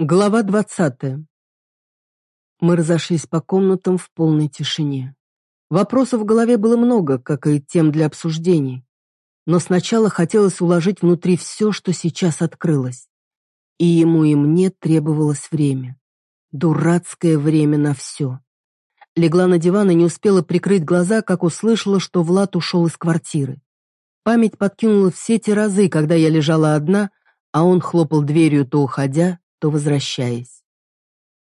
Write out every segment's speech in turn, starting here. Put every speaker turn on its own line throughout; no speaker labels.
Глава двадцатая. Мы разошлись по комнатам в полной тишине. Вопросов в голове было много, как и тем для обсуждений. Но сначала хотелось уложить внутри все, что сейчас открылось. И ему и мне требовалось время. Дурацкое время на все. Легла на диван и не успела прикрыть глаза, как услышала, что Влад ушел из квартиры. Память подкинула все те разы, когда я лежала одна, а он хлопал дверью то уходя, то возвращаясь.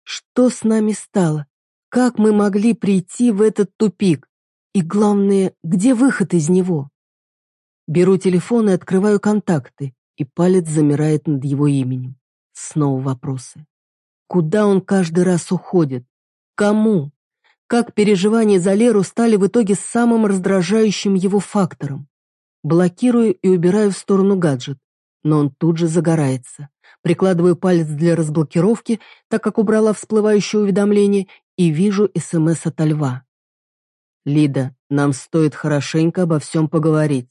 Что с нами стало? Как мы могли прийти в этот тупик? И главное, где выход из него? Беру телефон и открываю контакты, и палец замирает над его именем. Снова вопросы. Куда он каждый раз уходит? Кому? Как переживания за Леру стали в итоге самым раздражающим его фактором? Блокирую и убираю в сторону гаджет, но он тут же загорается. Прикладываю палец для разблокировки, так как убрала всплывающее уведомление, и вижу СМС от льва. «Лида, нам стоит хорошенько обо всем поговорить.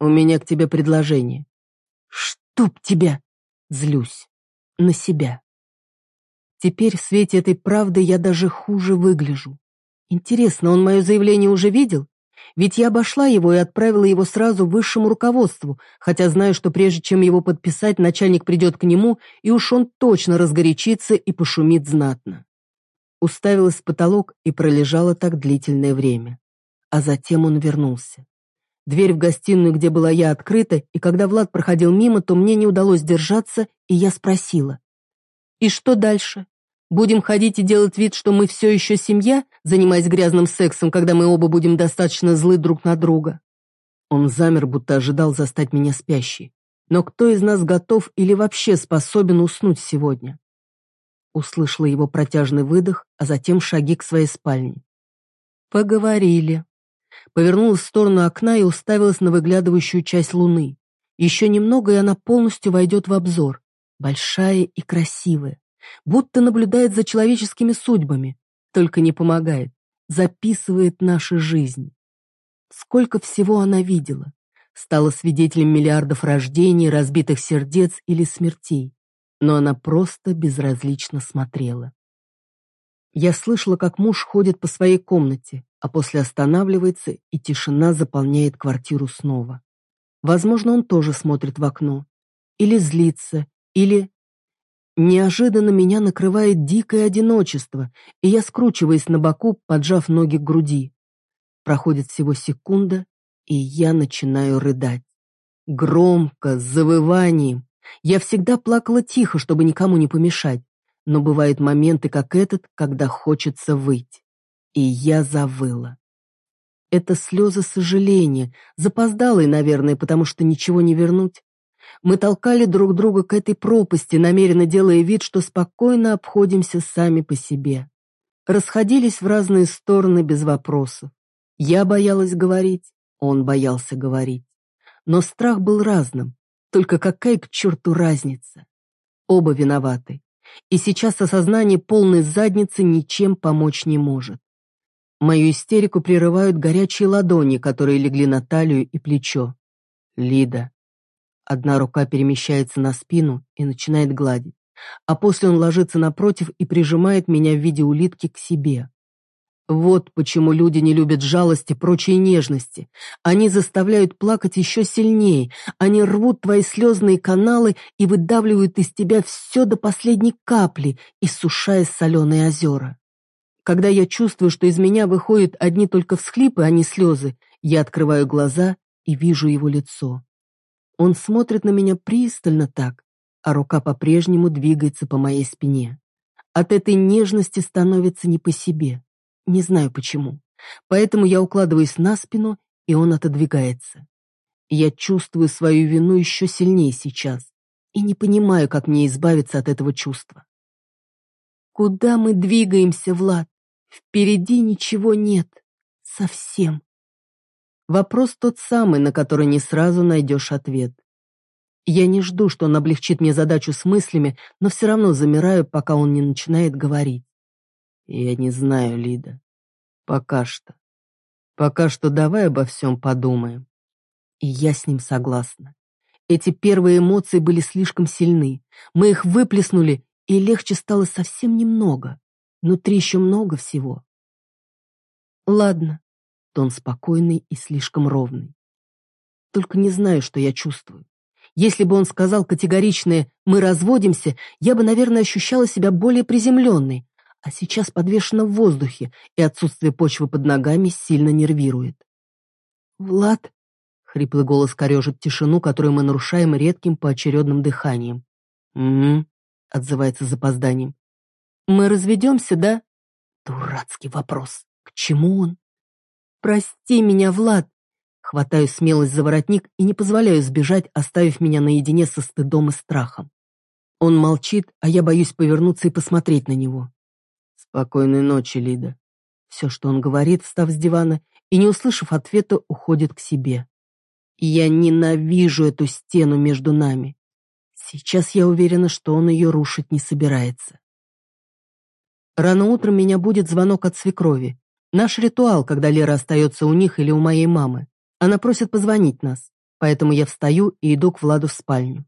У меня к тебе предложение». «Чтоб тебя!» Злюсь. На себя. Теперь в свете этой правды я даже хуже выгляжу. Интересно, он мое заявление уже видел? Ведь я обошла его и отправила его сразу высшему руководству, хотя знаю, что прежде чем его подписать, начальник придет к нему, и уж он точно разгорячится и пошумит знатно. Уставилась в потолок и пролежала так длительное время. А затем он вернулся. Дверь в гостиную, где была я, открыта, и когда Влад проходил мимо, то мне не удалось держаться, и я спросила. «И что дальше?» Будем ходить и делать вид, что мы все еще семья, занимаясь грязным сексом, когда мы оба будем достаточно злы друг на друга?» Он замер, будто ожидал застать меня спящей. Но кто из нас готов или вообще способен уснуть сегодня? Услышала его протяжный выдох, а затем шаги к своей спальне. Поговорили. Повернулась в сторону окна и уставилась на выглядывающую часть луны. Еще немного, и она полностью войдет в обзор. Большая и красивая будто наблюдает за человеческими судьбами, только не помогает, записывает наши жизни. Сколько всего она видела, стала свидетелем миллиардов рождений, разбитых сердец или смертей, но она просто безразлично смотрела. Я слышала, как муж ходит по своей комнате, а после останавливается, и тишина заполняет квартиру снова. Возможно, он тоже смотрит в окно. Или злится, или Неожиданно меня накрывает дикое одиночество, и я скручиваюсь на боку, поджав ноги к груди. Проходит всего секунда, и я начинаю рыдать. Громко, с завыванием. Я всегда плакала тихо, чтобы никому не помешать, но бывают моменты, как этот, когда хочется выть. И я завыла. Это слезы сожаления, запоздалые, наверное, потому что ничего не вернуть. Мы толкали друг друга к этой пропасти, намеренно делая вид, что спокойно обходимся сами по себе. Расходились в разные стороны без вопросов. Я боялась говорить, он боялся говорить. Но страх был разным, только какая к черту разница? Оба виноваты. И сейчас осознание полной задницы ничем помочь не может. Мою истерику прерывают горячие ладони, которые легли на талию и плечо. Лида. Одна рука перемещается на спину и начинает гладить, а после он ложится напротив и прижимает меня в виде улитки к себе. Вот почему люди не любят жалости прочей нежности. Они заставляют плакать еще сильнее, они рвут твои слезные каналы и выдавливают из тебя все до последней капли, иссушая соленые озера. Когда я чувствую, что из меня выходят одни только всхлипы, а не слезы, я открываю глаза и вижу его лицо. Он смотрит на меня пристально так, а рука по-прежнему двигается по моей спине. От этой нежности становится не по себе. Не знаю почему. Поэтому я укладываюсь на спину, и он отодвигается. Я чувствую свою вину еще сильнее сейчас и не понимаю, как мне избавиться от этого чувства. Куда мы двигаемся, Влад? Впереди ничего нет. Совсем. Вопрос тот самый, на который не сразу найдешь ответ. Я не жду, что он облегчит мне задачу с мыслями, но все равно замираю, пока он не начинает говорить. Я не знаю, Лида. Пока что. Пока что давай обо всем подумаем. И я с ним согласна. Эти первые эмоции были слишком сильны. Мы их выплеснули, и легче стало совсем немного. Внутри еще много всего. Ладно, тон спокойный и слишком ровный. Только не знаю, что я чувствую. Если бы он сказал категоричное «мы разводимся», я бы, наверное, ощущала себя более приземленной, а сейчас подвешена в воздухе, и отсутствие почвы под ногами сильно нервирует. «Влад?» — хриплый голос корежит тишину, которую мы нарушаем редким поочередным дыханием. «Угу», — отзывается запозданием. «Мы разведемся, да?» Дурацкий вопрос. К чему он? «Прости меня, Влад!» Хватаю смелость за воротник и не позволяю сбежать, оставив меня наедине со стыдом и страхом. Он молчит, а я боюсь повернуться и посмотреть на него. «Спокойной ночи, Лида». Все, что он говорит, встав с дивана, и, не услышав ответа, уходит к себе. Я ненавижу эту стену между нами. Сейчас я уверена, что он ее рушить не собирается. Рано утром меня будет звонок от свекрови. Наш ритуал, когда Лера остается у них или у моей мамы. Она просит позвонить нас, поэтому я встаю и иду к Владу в спальню.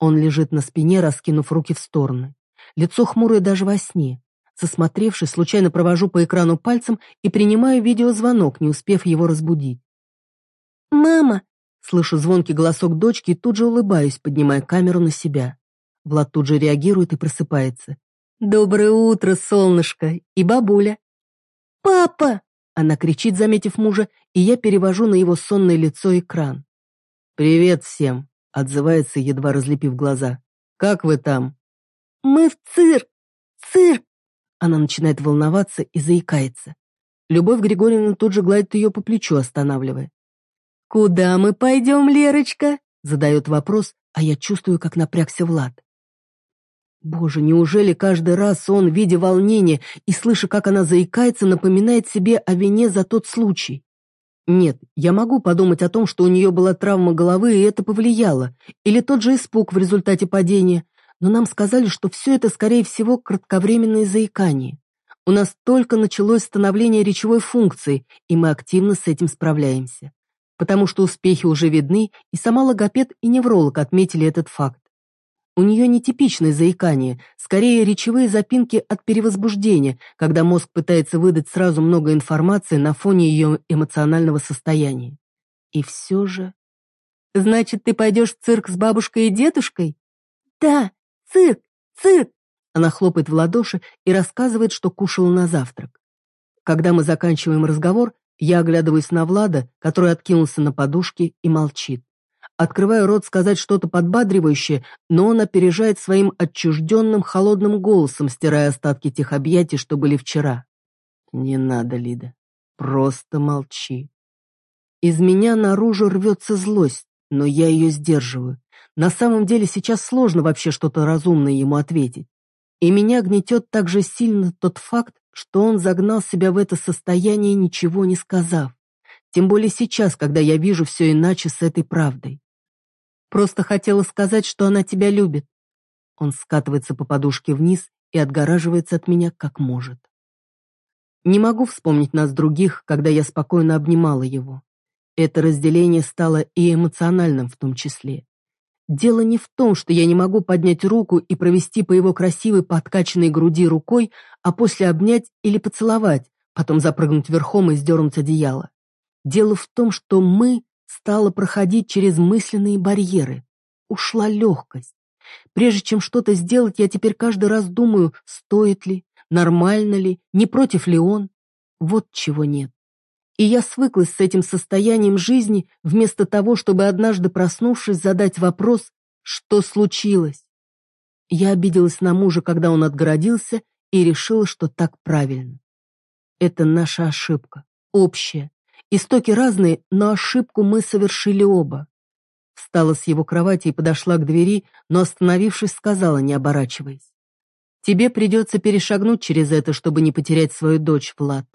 Он лежит на спине, раскинув руки в стороны. Лицо хмурое даже во сне. Засмотревшись, случайно провожу по экрану пальцем и принимаю видеозвонок, не успев его разбудить. «Мама!» Слышу звонкий голосок дочки и тут же улыбаюсь, поднимая камеру на себя. Влад тут же реагирует и просыпается. «Доброе утро, солнышко! И бабуля!» «Папа!» Она кричит, заметив мужа, и я перевожу на его сонное лицо экран. «Привет всем!» — отзывается, едва разлепив глаза. «Как вы там?» «Мы в цирк! Цирк!» Она начинает волноваться и заикается. Любовь Григорьевна тут же гладит ее по плечу, останавливая. «Куда мы пойдем, Лерочка?» Задает вопрос, а я чувствую, как напрягся Влад. Боже, неужели каждый раз он, видя волнение и слыша, как она заикается, напоминает себе о вине за тот случай? Нет, я могу подумать о том, что у нее была травма головы, и это повлияло, или тот же испуг в результате падения, но нам сказали, что все это, скорее всего, кратковременное заикание. У нас только началось становление речевой функции, и мы активно с этим справляемся потому что успехи уже видны, и сама логопед и невролог отметили этот факт. У нее нетипичное заикание, скорее речевые запинки от перевозбуждения, когда мозг пытается выдать сразу много информации на фоне ее эмоционального состояния. И все же... «Значит, ты пойдешь в цирк с бабушкой и дедушкой?» «Да, цирк, цирк!» Она хлопает в ладоши и рассказывает, что кушала на завтрак. Когда мы заканчиваем разговор, я оглядываюсь на Влада, который откинулся на подушке и молчит. Открываю рот сказать что-то подбадривающее, но он опережает своим отчужденным холодным голосом, стирая остатки тех объятий, что были вчера. «Не надо, Лида. Просто молчи». Из меня наружу рвется злость, но я ее сдерживаю. На самом деле сейчас сложно вообще что-то разумное ему ответить. И меня гнетет так же сильно тот факт, что он загнал себя в это состояние, ничего не сказав. Тем более сейчас, когда я вижу все иначе с этой правдой. Просто хотела сказать, что она тебя любит. Он скатывается по подушке вниз и отгораживается от меня как может. Не могу вспомнить нас других, когда я спокойно обнимала его. Это разделение стало и эмоциональным в том числе. Дело не в том, что я не могу поднять руку и провести по его красивой подкачанной груди рукой, а после обнять или поцеловать, потом запрыгнуть верхом и сдернуть одеяло. Дело в том, что мы стало проходить через мысленные барьеры. Ушла легкость. Прежде чем что-то сделать, я теперь каждый раз думаю, стоит ли, нормально ли, не против ли он. Вот чего нет. И я свыклась с этим состоянием жизни, вместо того, чтобы однажды проснувшись задать вопрос, что случилось. Я обиделась на мужа, когда он отгородился, и решила, что так правильно. Это наша ошибка, общая. Истоки разные, но ошибку мы совершили оба. Встала с его кровати и подошла к двери, но, остановившись, сказала, не оборачиваясь. «Тебе придется перешагнуть через это, чтобы не потерять свою дочь, Влад.